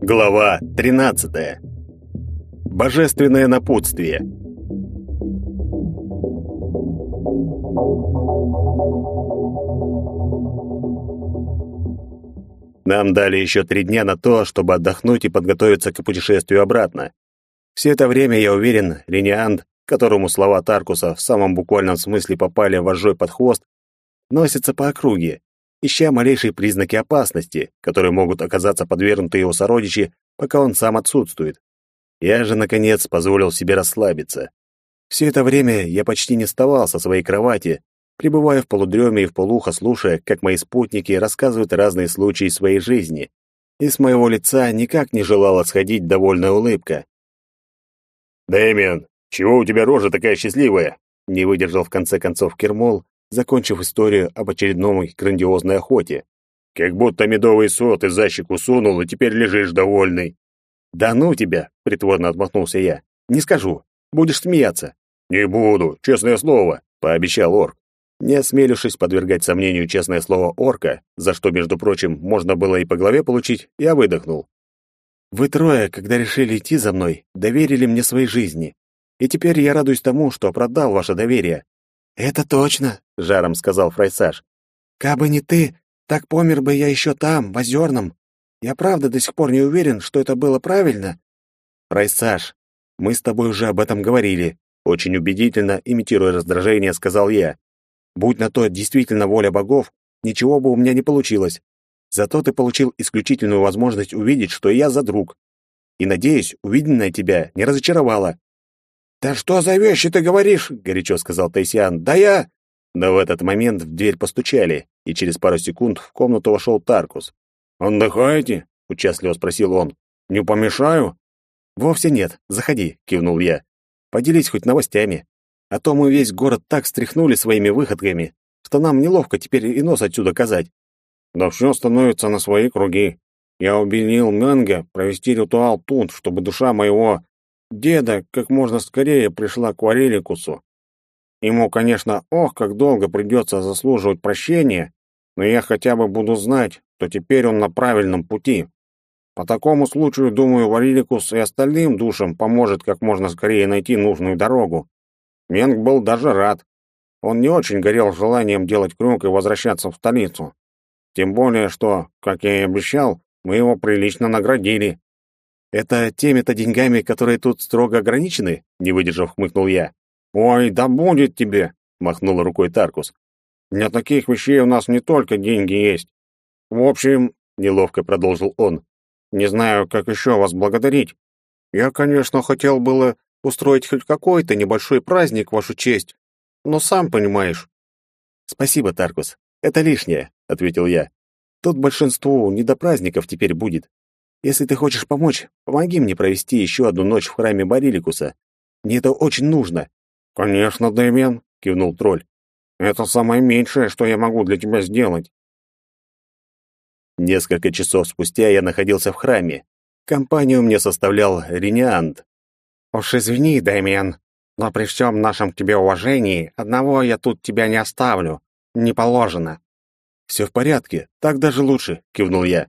Глава 13. Божественное напутствие. Нам дали еще три дня на то, чтобы отдохнуть и подготовиться к путешествию обратно. Все это время, я уверен, Ленианд, которому слова Таркуса в самом буквальном смысле попали вожжой под хвост, носится по округе, ища малейшие признаки опасности, которые могут оказаться подвергнуты его сородичи, пока он сам отсутствует. Я же, наконец, позволил себе расслабиться. Все это время я почти не вставал со своей кровати, пребывая в полудреме и в полухо слушая, как мои спутники рассказывают разные случаи своей жизни. И с моего лица никак не желала сходить довольная улыбка. «Дэмиан, чего у тебя рожа такая счастливая?» Не выдержал в конце концов Кермол, закончив историю об очередной грандиозной охоте. «Как будто медовый сот из защику сунул, и теперь лежишь довольный». «Да ну тебя!» — притворно отмахнулся я. «Не скажу. Будешь смеяться». «Не буду, честное слово», — пообещал орк. Не осмелившись подвергать сомнению честное слово орка, за что, между прочим, можно было и по голове получить, я выдохнул. «Вы трое, когда решили идти за мной, доверили мне своей жизни. И теперь я радуюсь тому, что оправдал ваше доверие». «Это точно», — жаром сказал Фрайсаж. «Кабы не ты, так помер бы я еще там, в Озерном. Я правда до сих пор не уверен, что это было правильно». «Фрайсаж, мы с тобой уже об этом говорили», — очень убедительно, имитируя раздражение, сказал я. Будь на то действительно воля богов, ничего бы у меня не получилось. Зато ты получил исключительную возможность увидеть, что я за друг. И, надеюсь, увиденное тебя не разочаровало». «Да что за вещи ты говоришь?» — горячо сказал Тайсиан. «Да я...» Но в этот момент в дверь постучали, и через пару секунд в комнату вошел Таркус. «Отдыхаете?» — участливо спросил он. «Не помешаю?» «Вовсе нет. Заходи», — кивнул я. «Поделись хоть новостями. А то мы весь город так стряхнули своими выходками, что нам неловко теперь и нос отсюда казать. Да все становится на свои круги. Я убедил Менга провести ритуал тут, чтобы душа моего деда как можно скорее пришла к Вареликусу. Ему, конечно, ох, как долго придется заслуживать прощения, но я хотя бы буду знать, что теперь он на правильном пути. По такому случаю, думаю, Вариликус и остальным душам поможет как можно скорее найти нужную дорогу. Менг был даже рад. Он не очень горел желанием делать крюк и возвращаться в столицу. Тем более, что, как я и обещал, мы его прилично наградили. «Это теми-то деньгами, которые тут строго ограничены?» — не выдержав, хмыкнул я. «Ой, да будет тебе!» — махнул рукой Таркус. «Для таких вещей у нас не только деньги есть. В общем, — неловко продолжил он, — не знаю, как еще вас благодарить. Я, конечно, хотел было устроить хоть какой-то небольшой праздник вашу честь. Но сам понимаешь». «Спасибо, Таркус. Это лишнее», — ответил я. «Тут большинству не до праздников теперь будет. Если ты хочешь помочь, помоги мне провести еще одну ночь в храме Бариликуса. Мне это очень нужно». «Конечно, Дэмиан», — кивнул тролль. «Это самое меньшее, что я могу для тебя сделать». Несколько часов спустя я находился в храме. Компанию мне составлял Рениант, «Уж извини, Дэмиан, но при всем нашем к тебе уважении одного я тут тебя не оставлю. Не положено». «Все в порядке, так даже лучше», — кивнул я.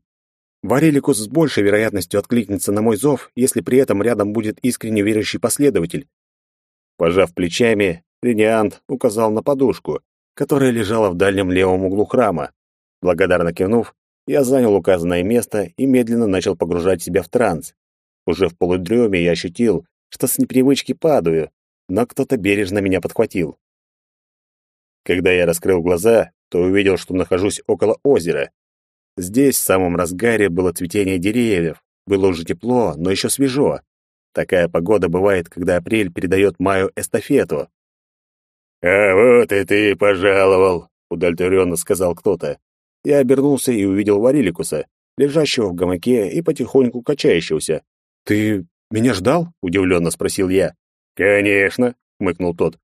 Вареликус с большей вероятностью откликнется на мой зов, если при этом рядом будет искренне верующий последователь. Пожав плечами, Рениант указал на подушку, которая лежала в дальнем левом углу храма. Благодарно кивнув, я занял указанное место и медленно начал погружать себя в транс. Уже в полудреме я ощутил, что с непривычки падаю, но кто-то бережно меня подхватил. Когда я раскрыл глаза, то увидел, что нахожусь около озера. Здесь в самом разгаре было цветение деревьев. Было уже тепло, но еще свежо. Такая погода бывает, когда апрель передает маю эстафету. «А вот и ты пожаловал», — удовлетворенно сказал кто-то. Я обернулся и увидел Вариликуса, лежащего в гамаке и потихоньку качающегося. «Ты меня ждал?» — удивленно спросил я. «Конечно», — хмыкнул тот.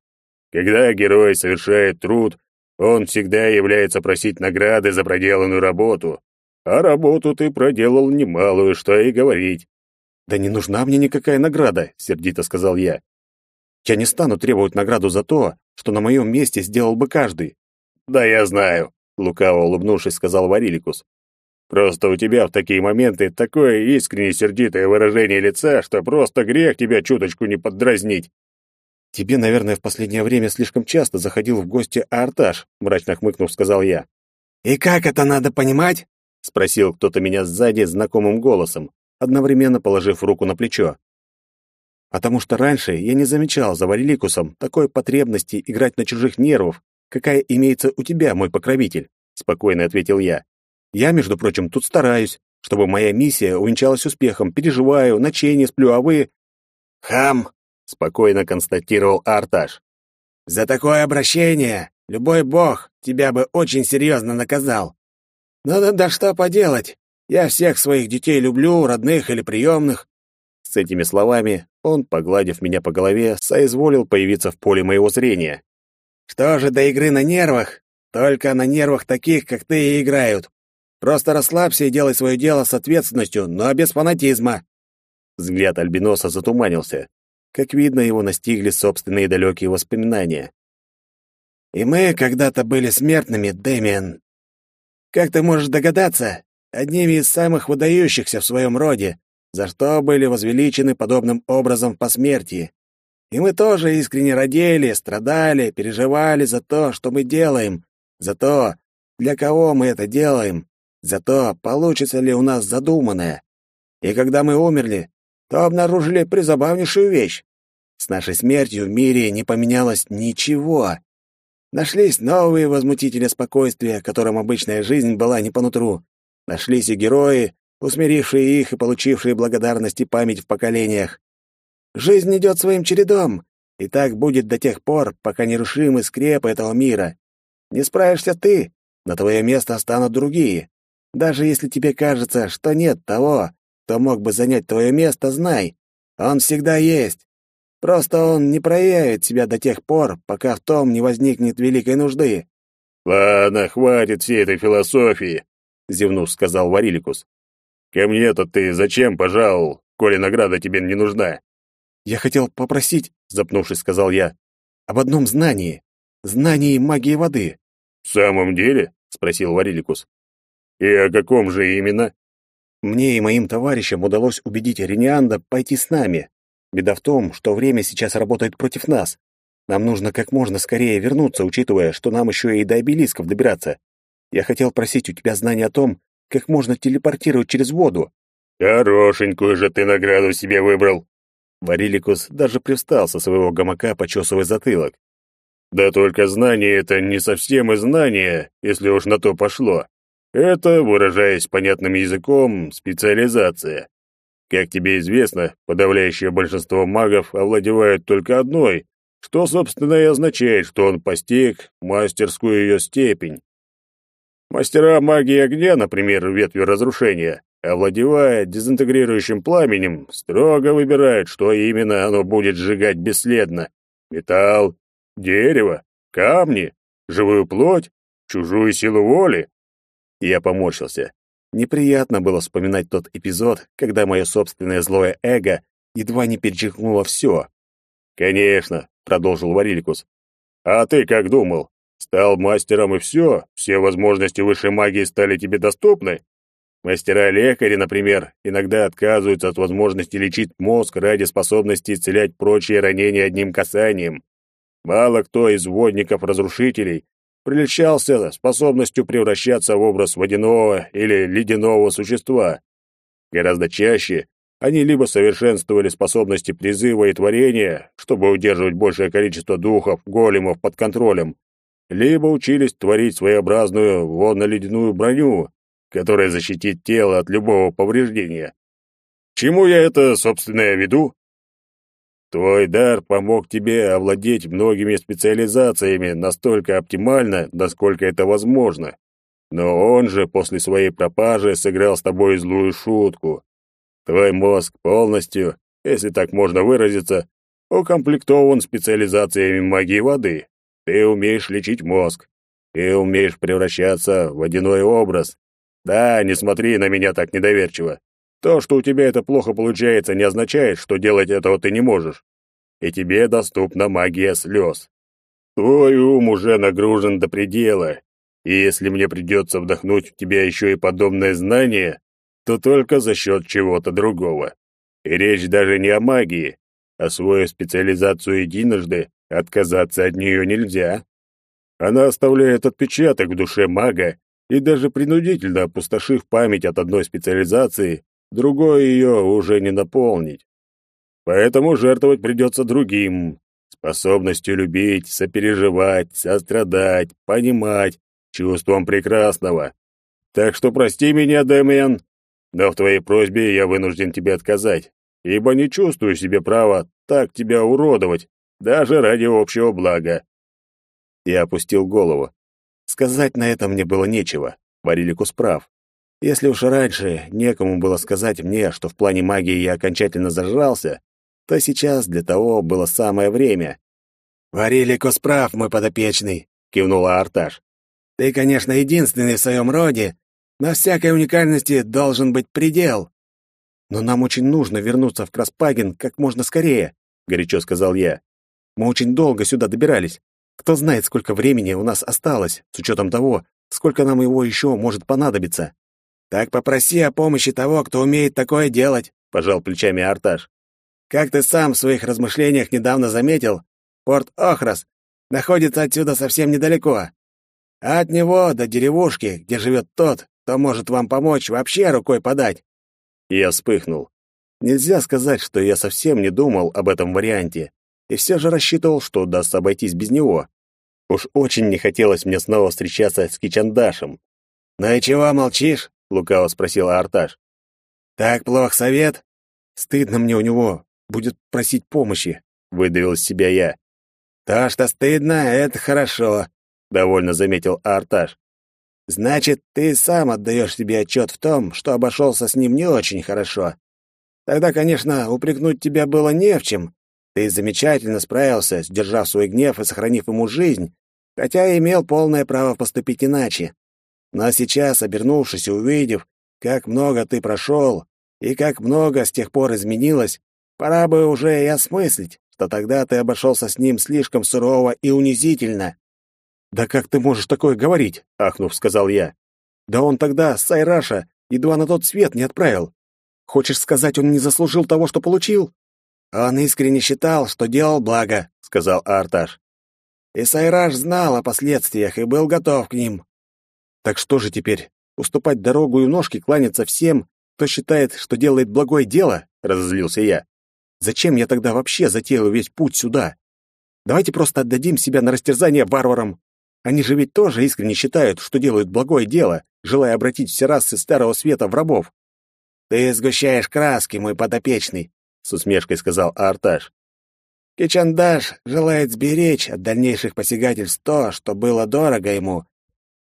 «Когда герой совершает труд, он всегда является просить награды за проделанную работу. А работу ты проделал немалую, что и говорить». «Да не нужна мне никакая награда», — сердито сказал я. «Я не стану требовать награду за то, что на моем месте сделал бы каждый. Да я знаю, лукаво улыбнувшись, сказал Вариликус. Просто у тебя в такие моменты такое искренне сердитое выражение лица, что просто грех тебя чуточку не поддразнить. Тебе, наверное, в последнее время слишком часто заходил в гости Арташ, мрачно хмыкнув, сказал я. И как это надо понимать? спросил кто-то меня сзади знакомым голосом, одновременно положив руку на плечо. Потому что раньше я не замечал за Вариликусом такой потребности играть на чужих нервов, какая имеется у тебя, мой покровитель, спокойно ответил я. Я, между прочим, тут стараюсь, чтобы моя миссия увенчалась успехом. Переживаю, ночей не сплю, а вы хам, спокойно констатировал Арташ. За такое обращение любой бог тебя бы очень серьезно наказал. Но да, да что поделать? Я всех своих детей люблю, родных или приемных. С этими словами он, погладив меня по голове, соизволил появиться в поле моего зрения. Что же до игры на нервах? Только на нервах таких, как ты, и играют. Просто расслабься и делай свое дело с ответственностью, но без фанатизма. Взгляд альбиноса затуманился. Как видно, его настигли собственные далекие воспоминания. И мы когда-то были смертными, Дэмиан. Как ты можешь догадаться, одними из самых выдающихся в своем роде, за что были возвеличены подобным образом по смерти. И мы тоже искренне родили, страдали, переживали за то, что мы делаем, за то, для кого мы это делаем, за то, получится ли у нас задуманное. И когда мы умерли, то обнаружили призабавнейшую вещь. С нашей смертью в мире не поменялось ничего. Нашлись новые возмутители спокойствия, которым обычная жизнь была не по нутру. Нашлись и герои, усмирившие их и получившие благодарность и память в поколениях. Жизнь идет своим чередом, и так будет до тех пор, пока нерушимы скрепы этого мира. Не справишься ты, на твое место станут другие. Даже если тебе кажется, что нет того, кто мог бы занять твое место, знай, он всегда есть. Просто он не проявит себя до тех пор, пока в том не возникнет великой нужды. Ладно, хватит всей этой философии, зевнув, сказал Вариликус. Ко мне-то ты зачем пожаловал, коли награда тебе не нужна? Я хотел попросить, запнувшись, сказал я, об одном знании. Знании магии воды. В самом деле? спросил Вариликус. И о каком же именно? Мне и моим товарищам удалось убедить Ренианда пойти с нами. Беда в том, что время сейчас работает против нас. Нам нужно как можно скорее вернуться, учитывая, что нам еще и до обелисков добираться. Я хотел просить у тебя знания о том, как можно телепортировать через воду. Хорошенькую же ты награду себе выбрал. Вариликус даже привстал со своего гамака, почесывая затылок. Да только знание это не совсем и знание, если уж на то пошло. Это, выражаясь понятным языком, специализация. Как тебе известно, подавляющее большинство магов овладевают только одной, что, собственно, и означает, что он постиг мастерскую ее степень. Мастера магии огня, например, ветви разрушения, овладевая дезинтегрирующим пламенем, строго выбирают, что именно оно будет сжигать бесследно. Металл, дерево, камни, живую плоть, чужую силу воли. Я поморщился. Неприятно было вспоминать тот эпизод, когда мое собственное злое эго едва не перечеркнуло все. «Конечно», — продолжил Вариликус. «А ты как думал? Стал мастером и все, все возможности высшей магии стали тебе доступны. Мастера-лекари, например, иногда отказываются от возможности лечить мозг ради способности исцелять прочие ранения одним касанием. Мало кто из водников-разрушителей прельщался способностью превращаться в образ водяного или ледяного существа. Гораздо чаще они либо совершенствовали способности призыва и творения, чтобы удерживать большее количество духов, големов под контролем, либо учились творить своеобразную водно-ледяную броню, которая защитит тело от любого повреждения. Чему я это, собственно, веду? Твой дар помог тебе овладеть многими специализациями настолько оптимально, насколько это возможно. Но он же после своей пропажи сыграл с тобой злую шутку. Твой мозг полностью, если так можно выразиться, укомплектован специализациями магии воды. Ты умеешь лечить мозг. Ты умеешь превращаться в водяной образ. Да, не смотри на меня так недоверчиво. То, что у тебя это плохо получается, не означает, что делать этого ты не можешь. И тебе доступна магия слез. Твой ум уже нагружен до предела, и если мне придется вдохнуть в тебя еще и подобное знание, то только за счет чего-то другого. И речь даже не о магии. Освоив специализацию единожды, отказаться от нее нельзя. Она оставляет отпечаток в душе мага, и даже принудительно опустошив память от одной специализации, другой ее уже не наполнить. Поэтому жертвовать придется другим, способностью любить, сопереживать, сострадать, понимать, чувством прекрасного. Так что прости меня, Дэмиан, но в твоей просьбе я вынужден тебе отказать, ибо не чувствую себе права так тебя уродовать, даже ради общего блага. Я опустил голову. Сказать на это мне было нечего. Вариликус прав. Если уж раньше некому было сказать мне, что в плане магии я окончательно зажрался, то сейчас для того было самое время. «Вариликус прав, мой подопечный», — кивнула Арташ. «Ты, конечно, единственный в своем роде, но всякой уникальности должен быть предел». «Но нам очень нужно вернуться в Краспаген как можно скорее», — горячо сказал я. «Мы очень долго сюда добирались. Кто знает, сколько времени у нас осталось, с учетом того, сколько нам его еще может понадобиться». «Так попроси о помощи того, кто умеет такое делать», — пожал плечами Арташ. «Как ты сам в своих размышлениях недавно заметил, порт Охрос находится отсюда совсем недалеко. А от него до деревушки, где живет тот, кто может вам помочь, вообще рукой подать». Я вспыхнул. Нельзя сказать, что я совсем не думал об этом варианте, и все же рассчитывал, что удастся обойтись без него. Уж очень не хотелось мне снова встречаться с Кичандашем. «Ну и чего молчишь?» — лукаво спросила Арташ. «Так плох совет?» «Стыдно мне у него. Будет просить помощи», — выдавил из себя я. «То, что стыдно, это хорошо», — довольно заметил Арташ. «Значит, ты сам отдаешь себе отчет в том, что обошелся с ним не очень хорошо. Тогда, конечно, упрекнуть тебя было не в чем. Ты замечательно справился, сдержав свой гнев и сохранив ему жизнь, хотя имел полное право поступить иначе. Но сейчас, обернувшись и увидев, как много ты прошел и как много с тех пор изменилось, пора бы уже и осмыслить, что тогда ты обошелся с ним слишком сурово и унизительно. «Да как ты можешь такое говорить?» — ахнув, сказал я. «Да он тогда, Сайраша, едва на тот свет не отправил. Хочешь сказать, он не заслужил того, что получил?» «Он искренне считал, что делал благо», — сказал Арташ. «И Сайраш знал о последствиях и был готов к ним». «Так что же теперь? Уступать дорогу и ножки кланяться всем, кто считает, что делает благое дело?» — разозлился я. «Зачем я тогда вообще затеял весь путь сюда? Давайте просто отдадим себя на растерзание варварам. Они же ведь тоже искренне считают, что делают благое дело, желая обратить все расы Старого Света в рабов. «Ты сгущаешь краски, мой подопечный», — с усмешкой сказал Арташ. «Кичандаш желает сберечь от дальнейших посягательств то, что было дорого ему.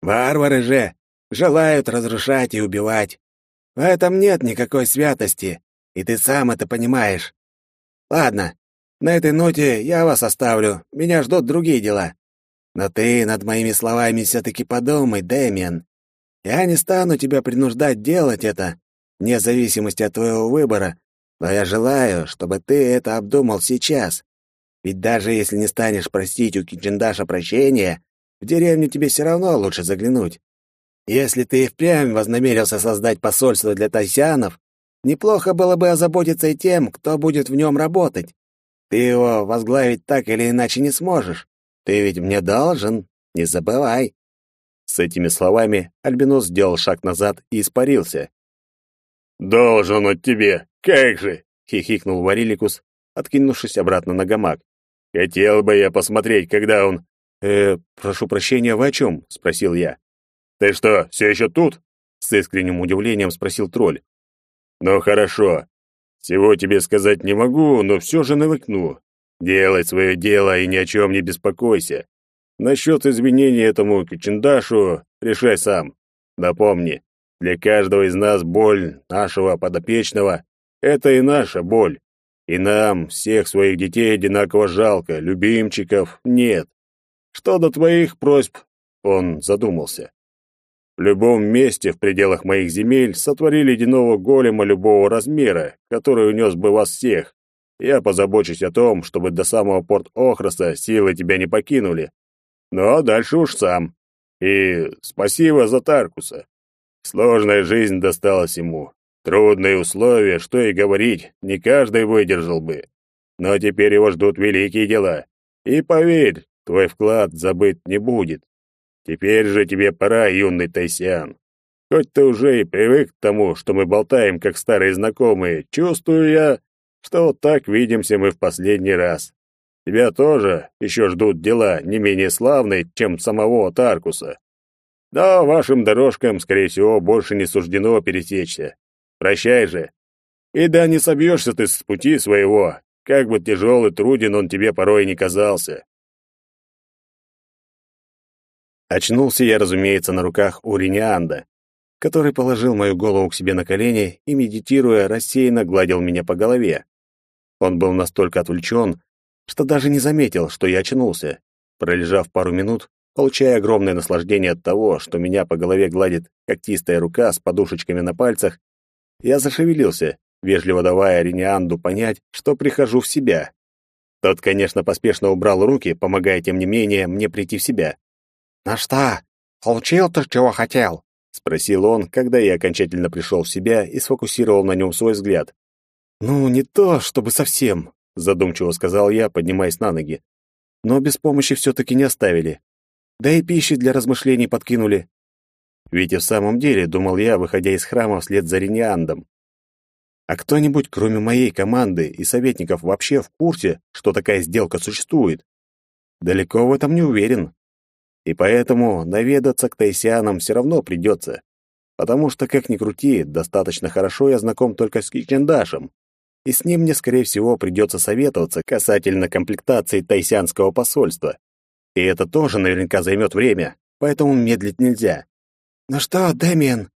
Варвары же желают разрушать и убивать. В этом нет никакой святости, и ты сам это понимаешь. Ладно, на этой ноте я вас оставлю, меня ждут другие дела. Но ты над моими словами все-таки подумай, Дэмиан. Я не стану тебя принуждать делать это, вне зависимости от твоего выбора, но я желаю, чтобы ты это обдумал сейчас. Ведь даже если не станешь просить у Кичендаша прощения, в деревню тебе все равно лучше заглянуть. Если ты впрямь вознамерился создать посольство для тайсианов, неплохо было бы озаботиться и тем, кто будет в нем работать. Ты его возглавить так или иначе не сможешь. Ты ведь мне должен, не забывай. С этими словами Альбинос сделал шаг назад и испарился. «Должен он тебе! Как же!» — хихикнул Вариликус, откинувшись обратно на гамак. «Хотел бы я посмотреть, когда он...» «Э, прошу прощения, вы о чем?» — спросил я. «Ты что, все еще тут?» — с искренним удивлением спросил тролль. «Ну хорошо. Всего тебе сказать не могу, но все же навыкну. Делай свое дело и ни о чем не беспокойся. Насчет извинения этому Кичиндашу решай сам. Напомни, для каждого из нас боль нашего подопечного — это и наша боль. И нам всех своих детей одинаково жалко, любимчиков нет. Что до твоих просьб, он задумался. В любом месте в пределах моих земель сотвори ледяного голема любого размера, который унес бы вас всех. Я позабочусь о том, чтобы до самого порт Охроса силы тебя не покинули. но дальше уж сам. И спасибо за Таркуса. Сложная жизнь досталась ему. Трудные условия, что и говорить, не каждый выдержал бы. Но теперь его ждут великие дела. И поверь, твой вклад забыт не будет. Теперь же тебе пора, юный Тайсиан. Хоть ты уже и привык к тому, что мы болтаем, как старые знакомые, чувствую я, что вот так видимся мы в последний раз. Тебя тоже еще ждут дела не менее славные, чем самого Таркуса. Да, вашим дорожкам, скорее всего, больше не суждено пересечься. Прощай же. И да не собьешься ты с пути своего, как бы тяжел и труден он тебе порой не казался. Очнулся я, разумеется, на руках у Ринианда, который положил мою голову к себе на колени и, медитируя, рассеянно гладил меня по голове. Он был настолько отвлечен, что даже не заметил, что я очнулся. Пролежав пару минут, получая огромное наслаждение от того, что меня по голове гладит когтистая рука с подушечками на пальцах, я зашевелился, вежливо давая Ринианду понять, что прихожу в себя. Тот, конечно, поспешно убрал руки, помогая, тем не менее, мне прийти в себя. «Ну что, получил ты, чего хотел?» — спросил он, когда я окончательно пришел в себя и сфокусировал на нем свой взгляд. «Ну, не то, чтобы совсем», — задумчиво сказал я, поднимаясь на ноги. «Но без помощи все-таки не оставили. Да и пищи для размышлений подкинули». Ведь и в самом деле, думал я, выходя из храма вслед за Рениандом. А кто-нибудь, кроме моей команды и советников, вообще в курсе, что такая сделка существует? Далеко в этом не уверен. И поэтому наведаться к тайсианам все равно придется. Потому что, как ни крути, достаточно хорошо я знаком только с Кичендашем. И с ним мне, скорее всего, придется советоваться касательно комплектации тайсианского посольства. И это тоже наверняка займет время, поэтому медлить нельзя. «Ну что, Дэмиен,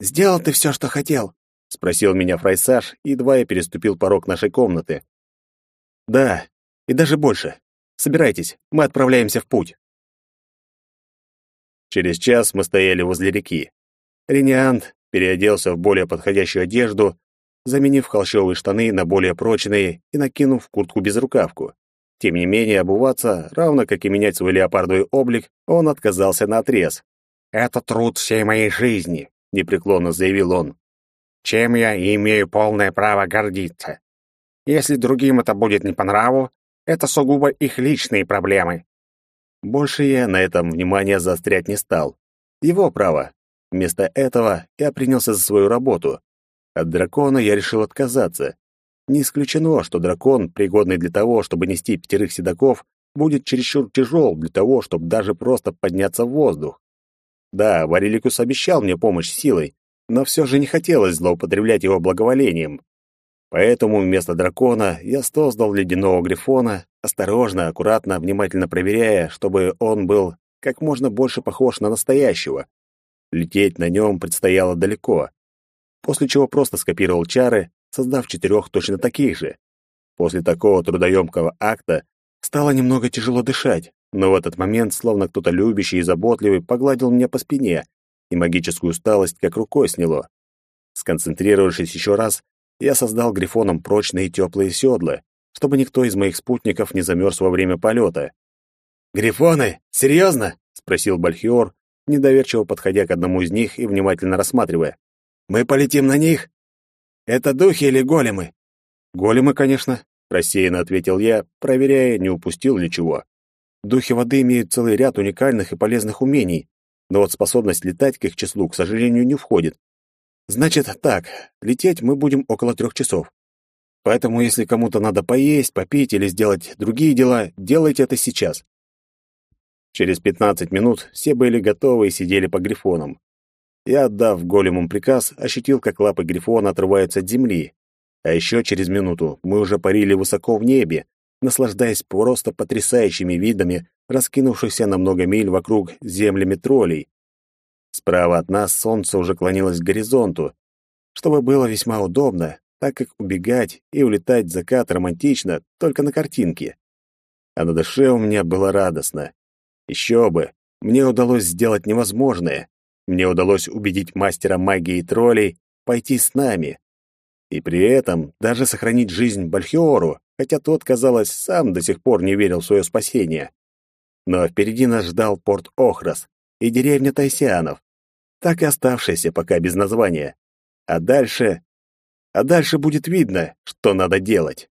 сделал ты все, что хотел?» — спросил меня Фрайсаж, едва я переступил порог нашей комнаты. «Да, и даже больше. Собирайтесь, мы отправляемся в путь». Через час мы стояли возле реки. Рениант переоделся в более подходящую одежду, заменив холщовые штаны на более прочные и накинув куртку-безрукавку. Тем не менее, обуваться, равно как и менять свой леопардовый облик, он отказался на отрез. «Это труд всей моей жизни», — непреклонно заявил он. «Чем я имею полное право гордиться? Если другим это будет не по нраву, это сугубо их личные проблемы. Больше я на этом внимание заострять не стал. Его право. Вместо этого я принялся за свою работу. От дракона я решил отказаться. Не исключено, что дракон, пригодный для того, чтобы нести пятерых седаков, будет чересчур тяжел для того, чтобы даже просто подняться в воздух. Да, Вариликус обещал мне помощь силой, но все же не хотелось злоупотреблять его благоволением. Поэтому вместо дракона я создал ледяного грифона, осторожно, аккуратно, внимательно проверяя, чтобы он был как можно больше похож на настоящего. Лететь на нем предстояло далеко, после чего просто скопировал чары, создав четырех точно таких же. После такого трудоемкого акта стало немного тяжело дышать, но в этот момент, словно кто-то любящий и заботливый, погладил меня по спине, и магическую усталость как рукой сняло. Сконцентрировавшись еще раз, я создал грифоном прочные теплые седла, чтобы никто из моих спутников не замерз во время полета. «Грифоны? Серьезно?» — спросил Бальхиор, недоверчиво подходя к одному из них и внимательно рассматривая. «Мы полетим на них? Это духи или големы?» «Големы, конечно», — рассеянно ответил я, проверяя, не упустил ли чего. «Духи воды имеют целый ряд уникальных и полезных умений, но вот способность летать к их числу, к сожалению, не входит. Значит, так, лететь мы будем около трех часов. Поэтому, если кому-то надо поесть, попить или сделать другие дела, делайте это сейчас. Через пятнадцать минут все были готовы и сидели по грифонам. Я, отдав големам приказ, ощутил, как лапы грифона отрываются от земли. А еще через минуту мы уже парили высоко в небе, наслаждаясь просто потрясающими видами, раскинувшихся на много миль вокруг землями троллей, Справа от нас солнце уже клонилось к горизонту, чтобы было весьма удобно, так как убегать и улетать в закат романтично только на картинке. А на душе у меня было радостно. Еще бы, мне удалось сделать невозможное. Мне удалось убедить мастера магии троллей пойти с нами. И при этом даже сохранить жизнь Бальхиору, хотя тот, казалось, сам до сих пор не верил в свое спасение. Но впереди нас ждал порт Охрос и деревня Тайсианов, так и оставшаяся пока без названия. А дальше... А дальше будет видно, что надо делать.